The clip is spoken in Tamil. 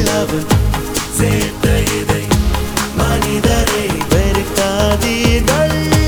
நிலவு. சேர்த்த இதை மனிதரை வெறுக்காதீர்கள்.